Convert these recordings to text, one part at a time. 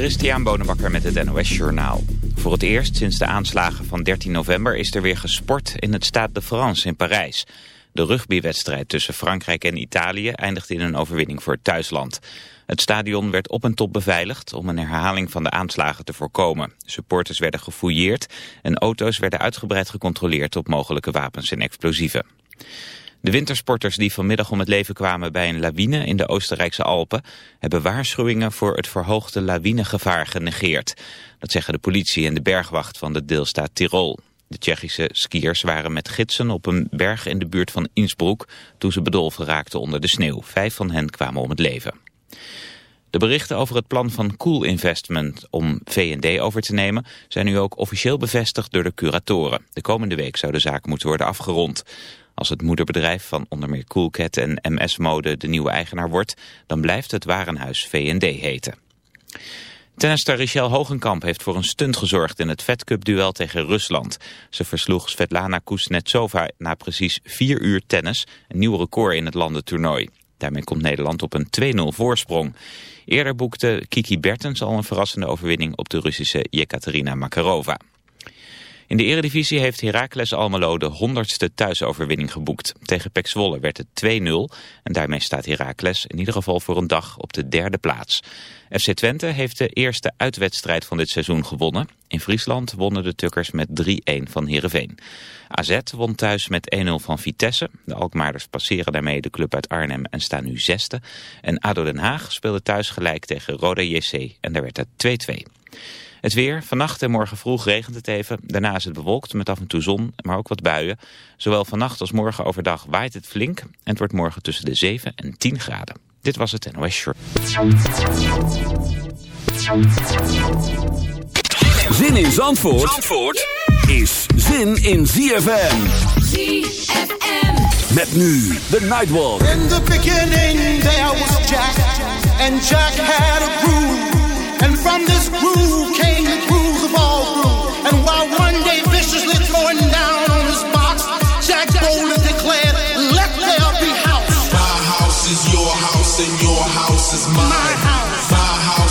Christian Bonenbakker met het NOS Journaal. Voor het eerst sinds de aanslagen van 13 november is er weer gesport in het Stade de France in Parijs. De rugbywedstrijd tussen Frankrijk en Italië eindigde in een overwinning voor het thuisland. Het stadion werd op en top beveiligd om een herhaling van de aanslagen te voorkomen. Supporters werden gefouilleerd en auto's werden uitgebreid gecontroleerd op mogelijke wapens en explosieven. De wintersporters die vanmiddag om het leven kwamen bij een lawine in de Oostenrijkse Alpen... hebben waarschuwingen voor het verhoogde lawinegevaar genegeerd. Dat zeggen de politie en de bergwacht van de deelstaat Tirol. De Tsjechische skiers waren met gidsen op een berg in de buurt van Innsbruck... toen ze bedolven raakten onder de sneeuw. Vijf van hen kwamen om het leven. De berichten over het plan van Cool Investment om V&D over te nemen... zijn nu ook officieel bevestigd door de curatoren. De komende week zou de zaak moeten worden afgerond. Als het moederbedrijf van onder meer Coolcat en MS Mode de nieuwe eigenaar wordt, dan blijft het warenhuis V&D heten. Tennister Richelle Hogenkamp heeft voor een stunt gezorgd in het Fed Cup duel tegen Rusland. Ze versloeg Svetlana Kuznetsova na precies vier uur tennis, een nieuw record in het landentoernooi. Daarmee komt Nederland op een 2-0 voorsprong. Eerder boekte Kiki Bertens al een verrassende overwinning op de Russische Yekaterina Makarova. In de eredivisie heeft Heracles Almelo de honderdste thuisoverwinning geboekt. Tegen Pek Zwolle werd het 2-0 en daarmee staat Heracles in ieder geval voor een dag op de derde plaats. FC Twente heeft de eerste uitwedstrijd van dit seizoen gewonnen. In Friesland wonnen de Tukkers met 3-1 van Heerenveen. AZ won thuis met 1-0 van Vitesse. De Alkmaarders passeren daarmee de club uit Arnhem en staan nu zesde. En ADO Den Haag speelde thuis gelijk tegen Roda JC en daar werd het 2-2. Het weer, vannacht en morgen vroeg regent het even. Daarna is het bewolkt met af en toe zon, maar ook wat buien. Zowel vannacht als morgen overdag waait het flink. En het wordt morgen tussen de 7 en 10 graden. Dit was het NOS Short. Zin in Zandvoort, Zandvoort is zin in ZFM. ZFM. Met nu de Nightwalk. In the beginning there was Jack. And Jack had a groove. And from this groove came the of all. And while one day viciously throwing down on his box, Jack declared, Let there be house. My house is your house, and your house is mine. My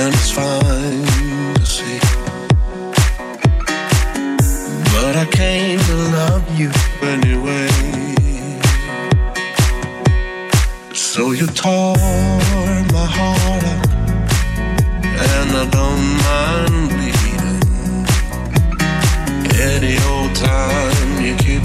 And it's fine to see. But I came to love you anyway. So you tore my heart and I don't mind bleeding. Any old time you keep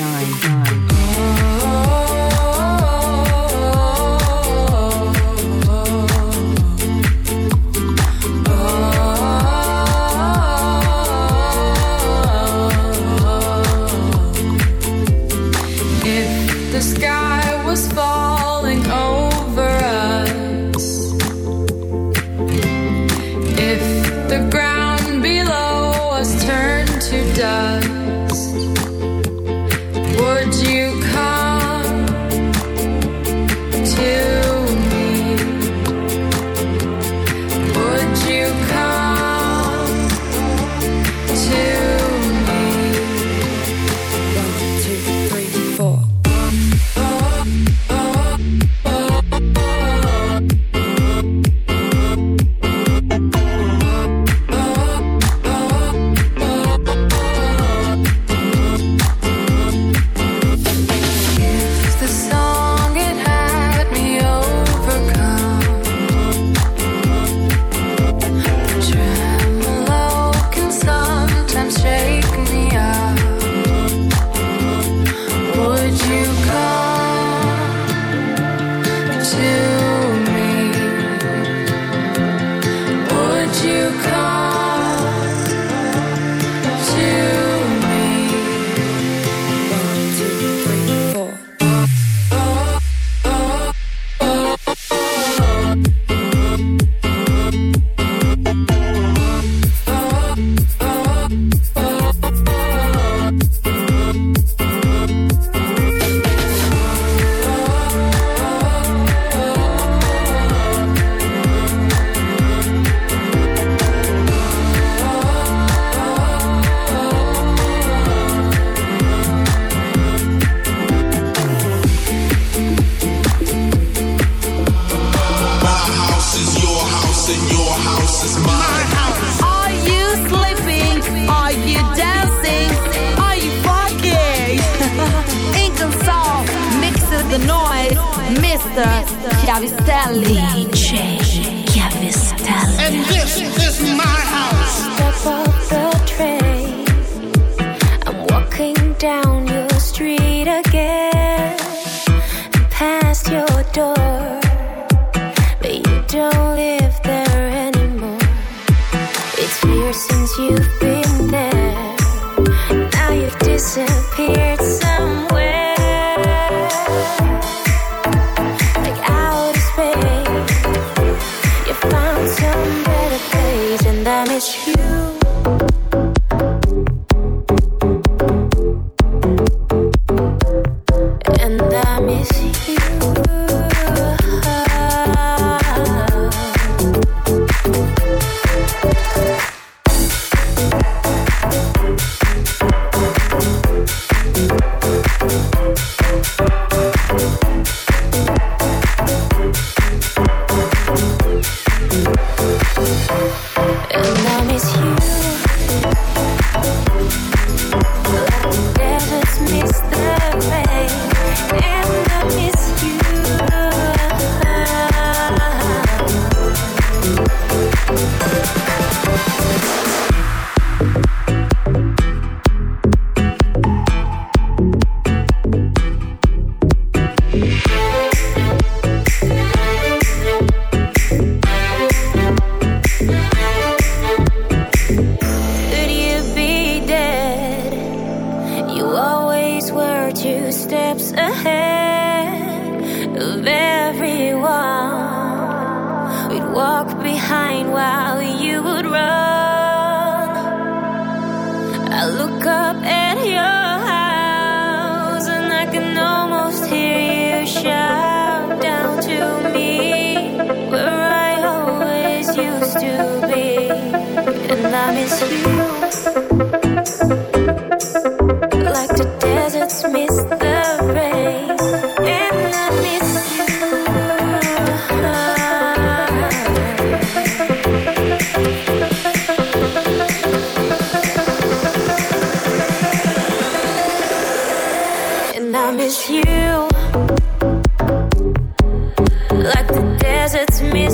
The deserts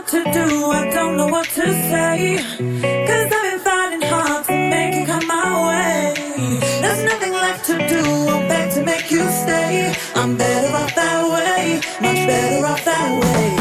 what to do, I don't know what to say. Cause I've been fighting hard to make it come my way. There's nothing left to do, I'm back to make you stay. I'm better off that way, much better off that way.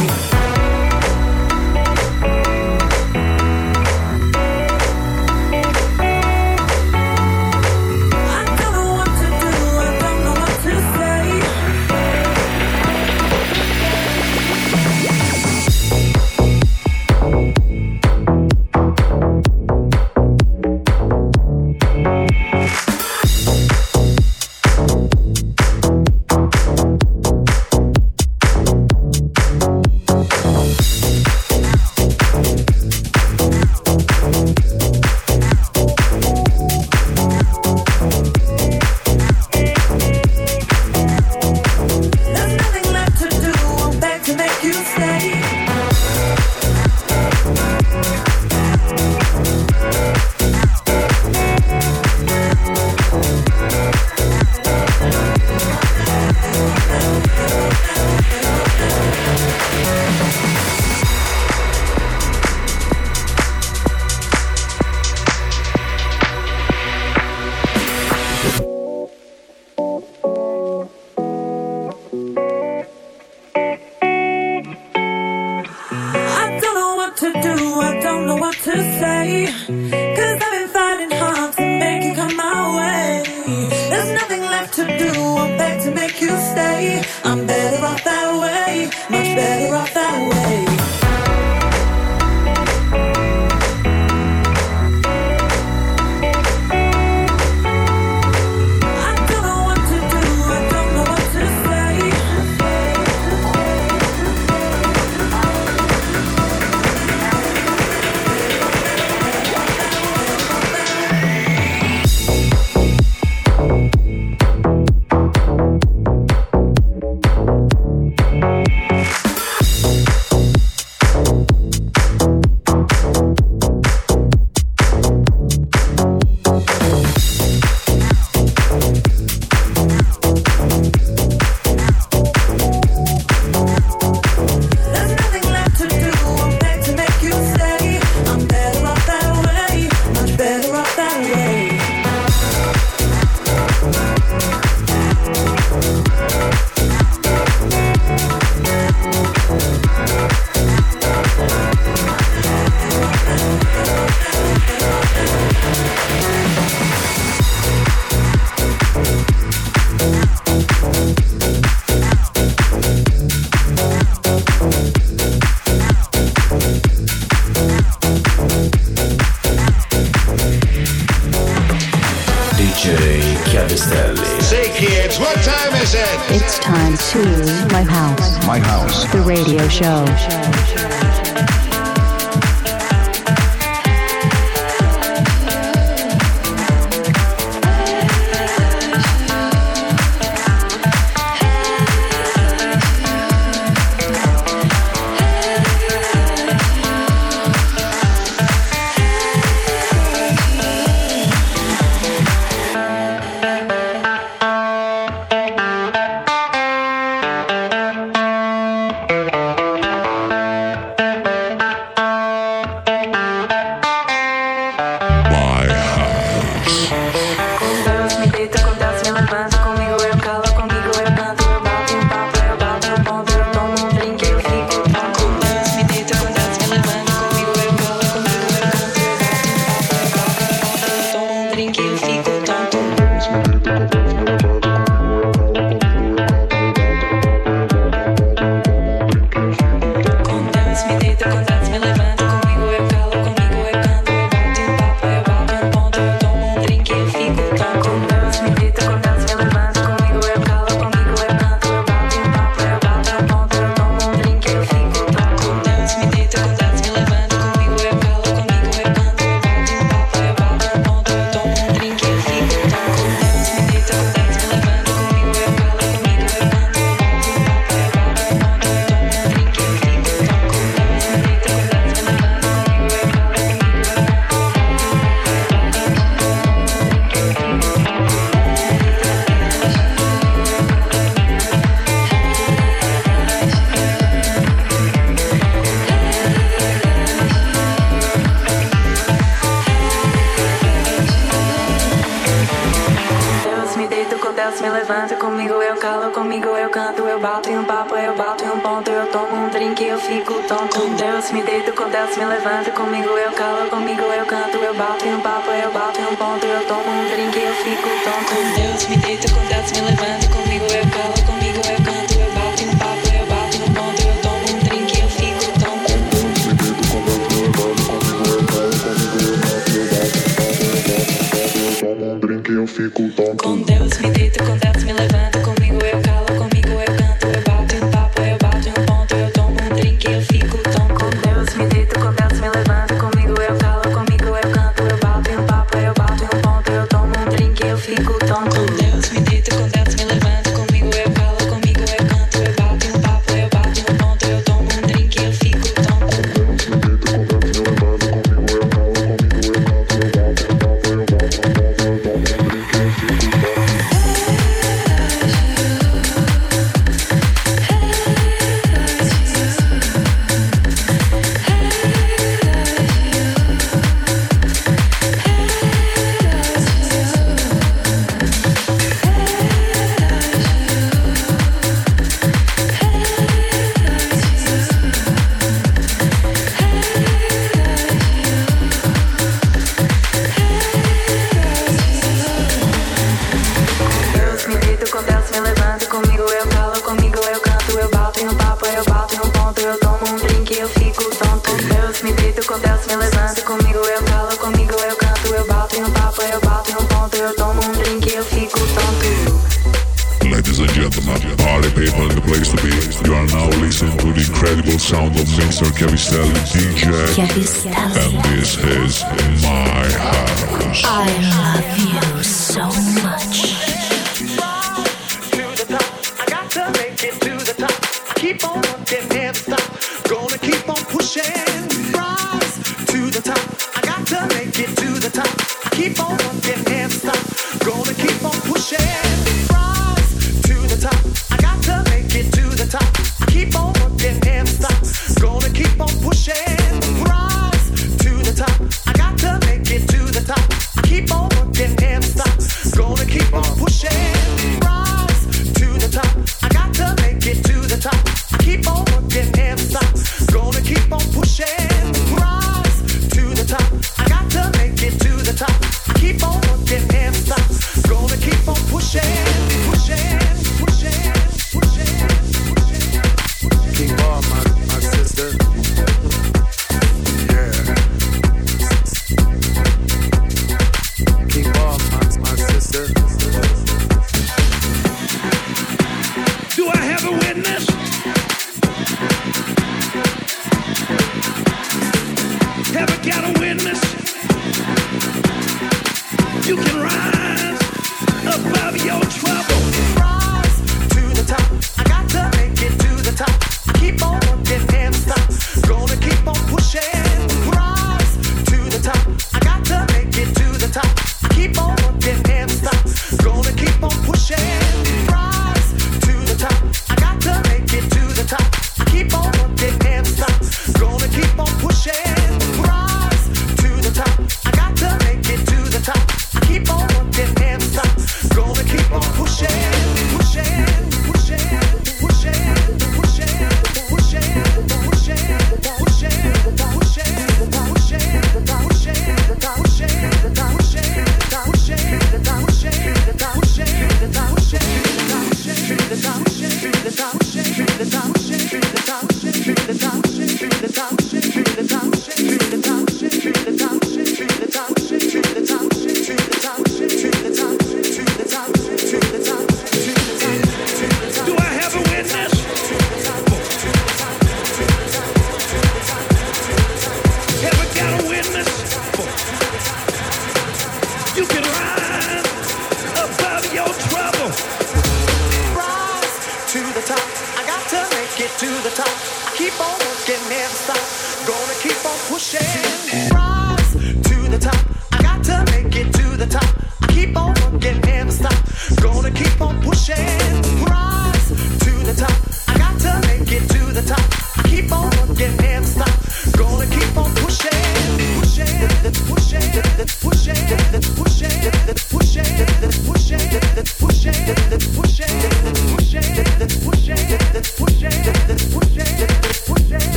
um drink eu fico tonto. Com Deus me deito, com Deus me levanto, comigo eu canto.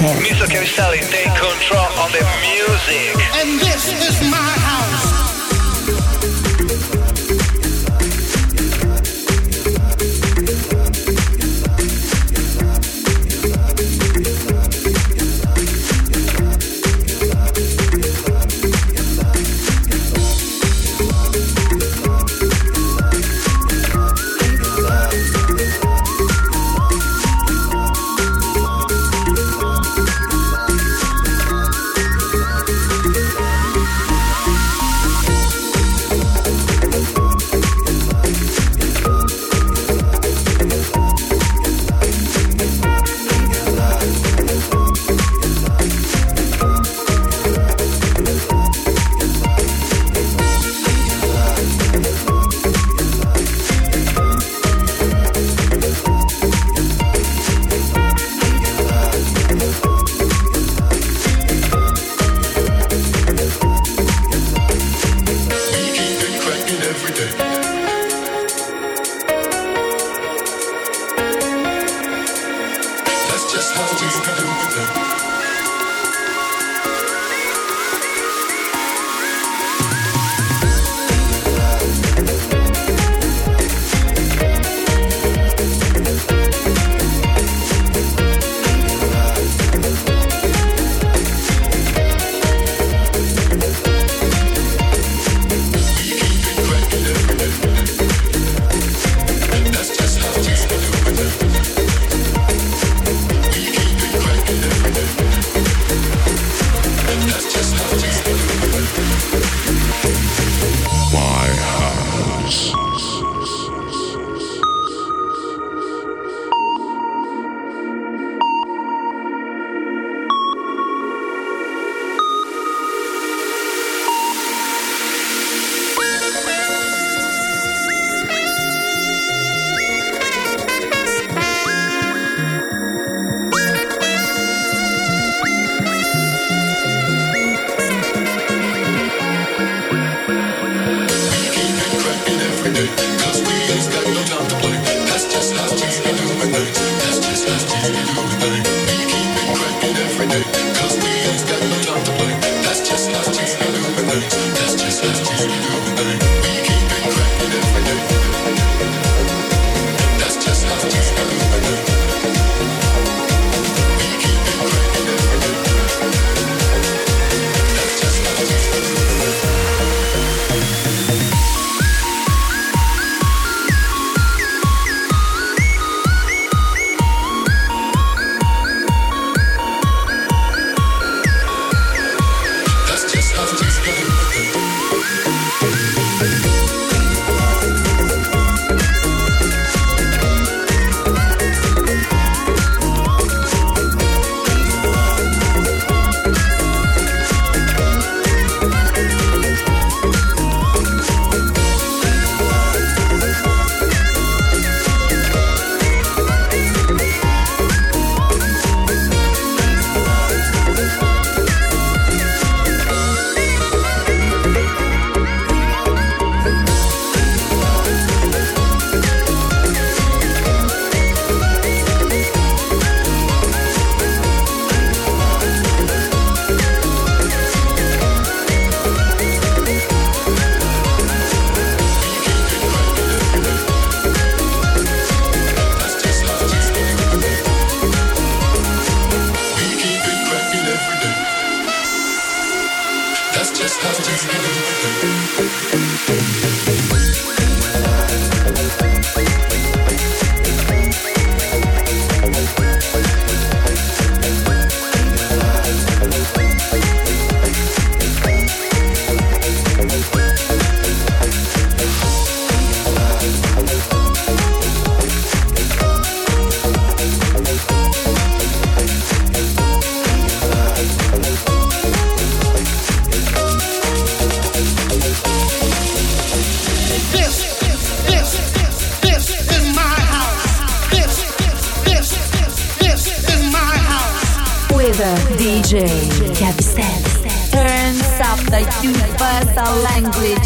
Hotel. Mr. Sally, take control of the music. And this is my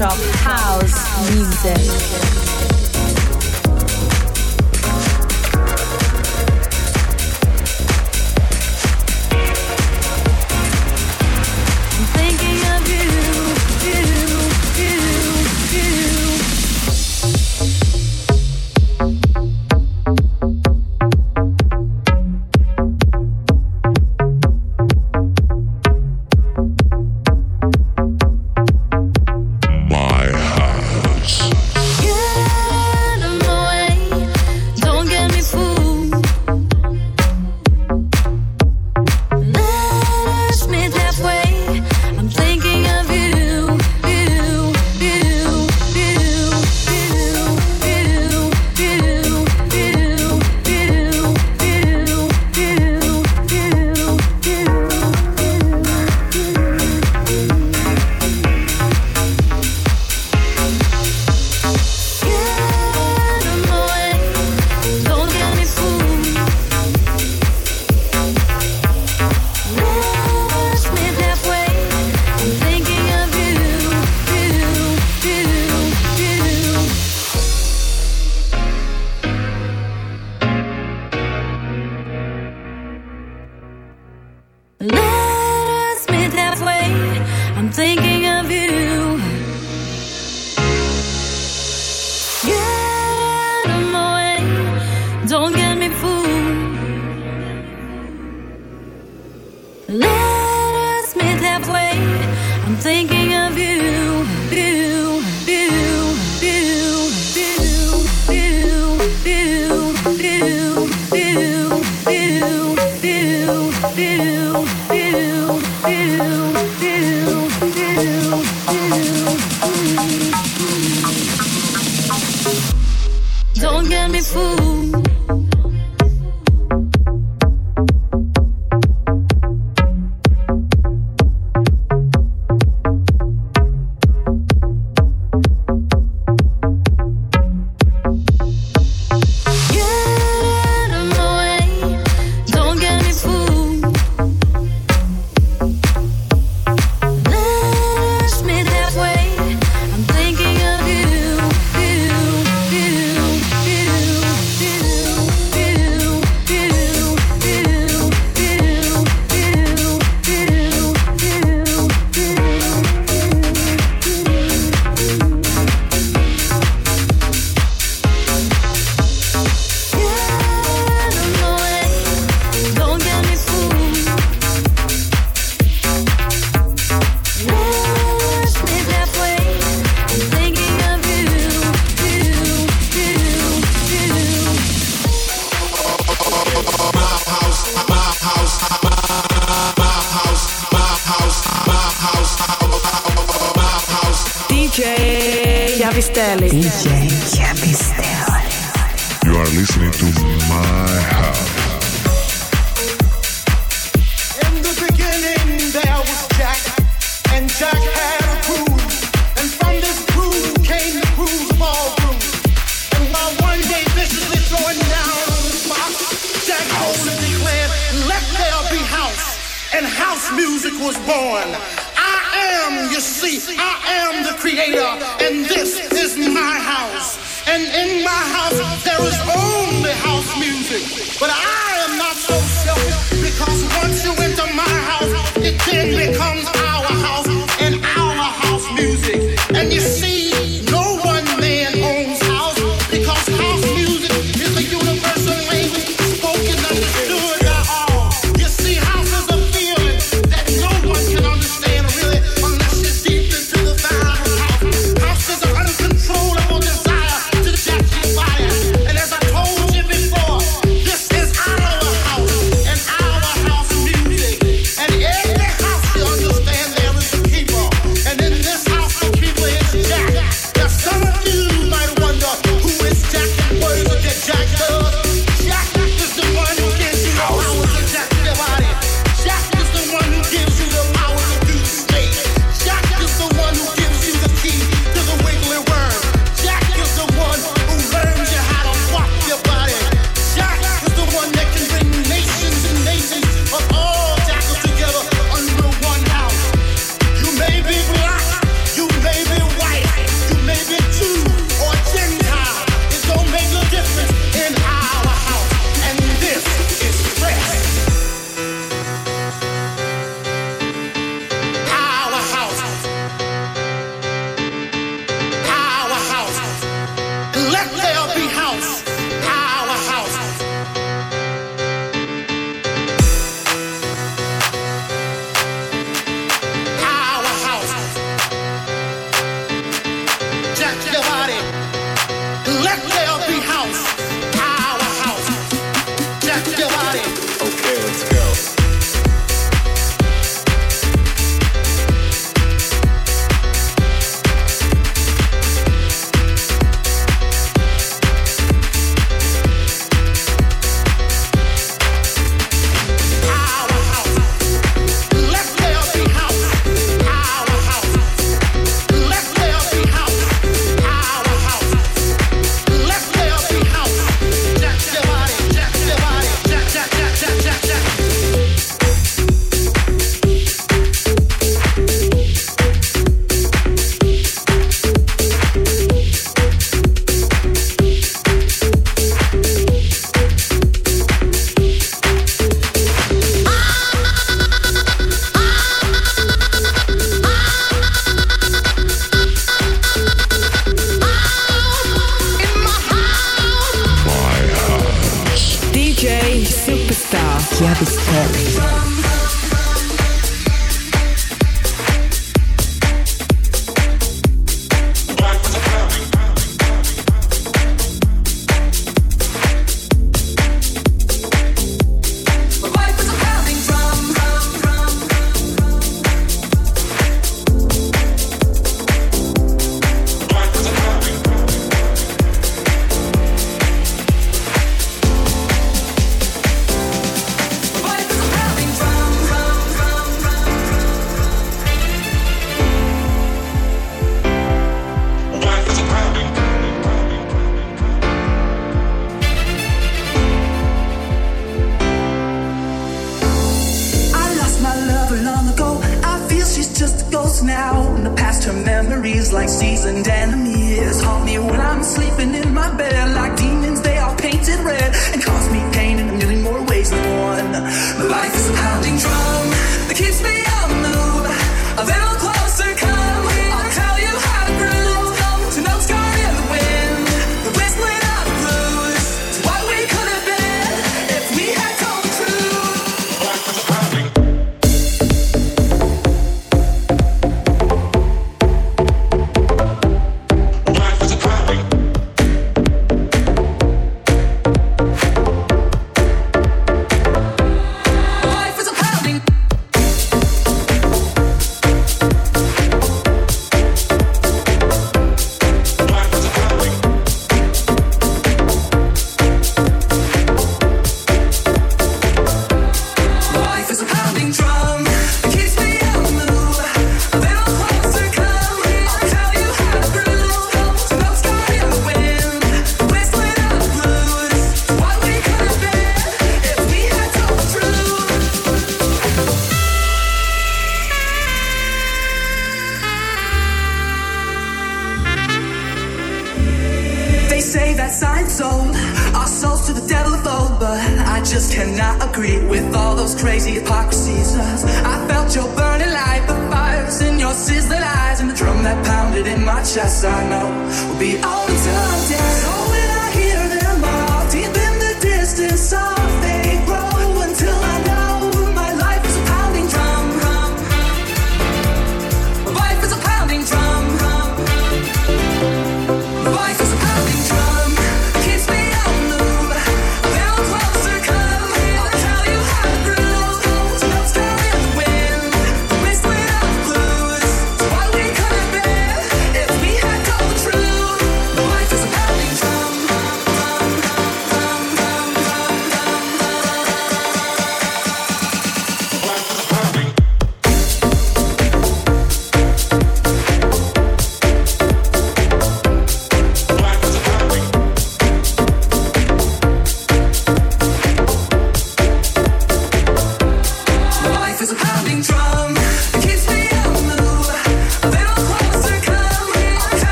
How.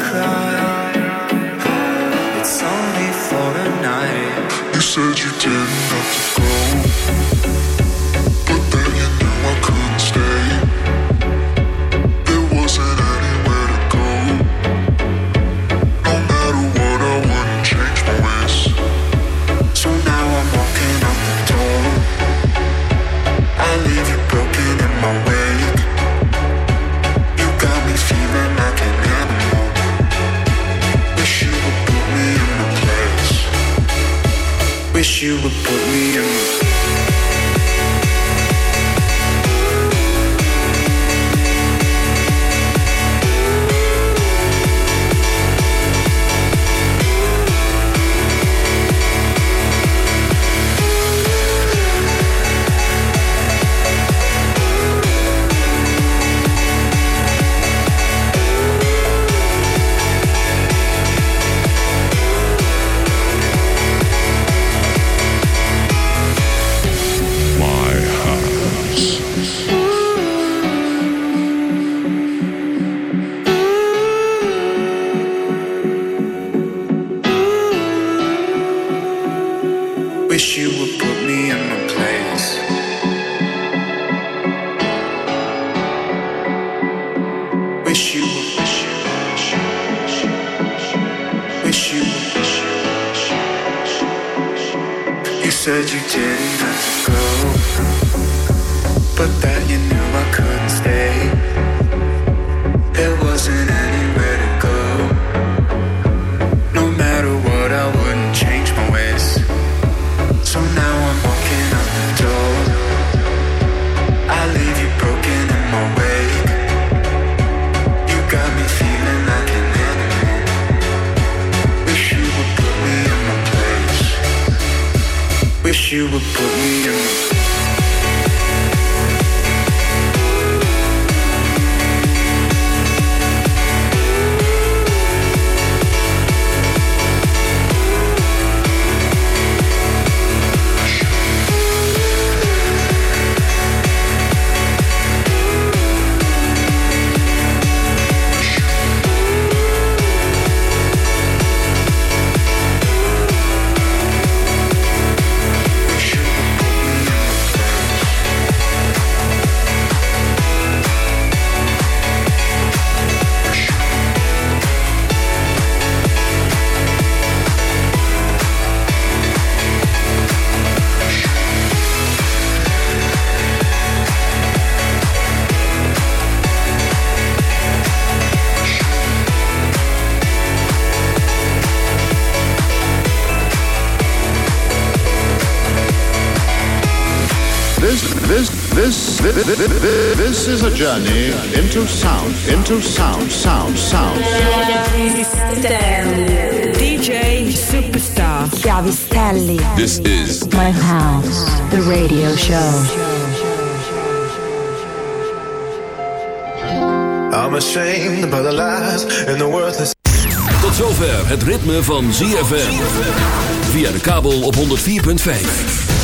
Cry. Good. This, is a journey into sound, into sound, sound, sound. DJ Superstar. Chiavistelli. This is My house, the radio show. I'm ashamed about the lies and the worthless. Tot zover het ritme van ZFM. Via de kabel op 104.5.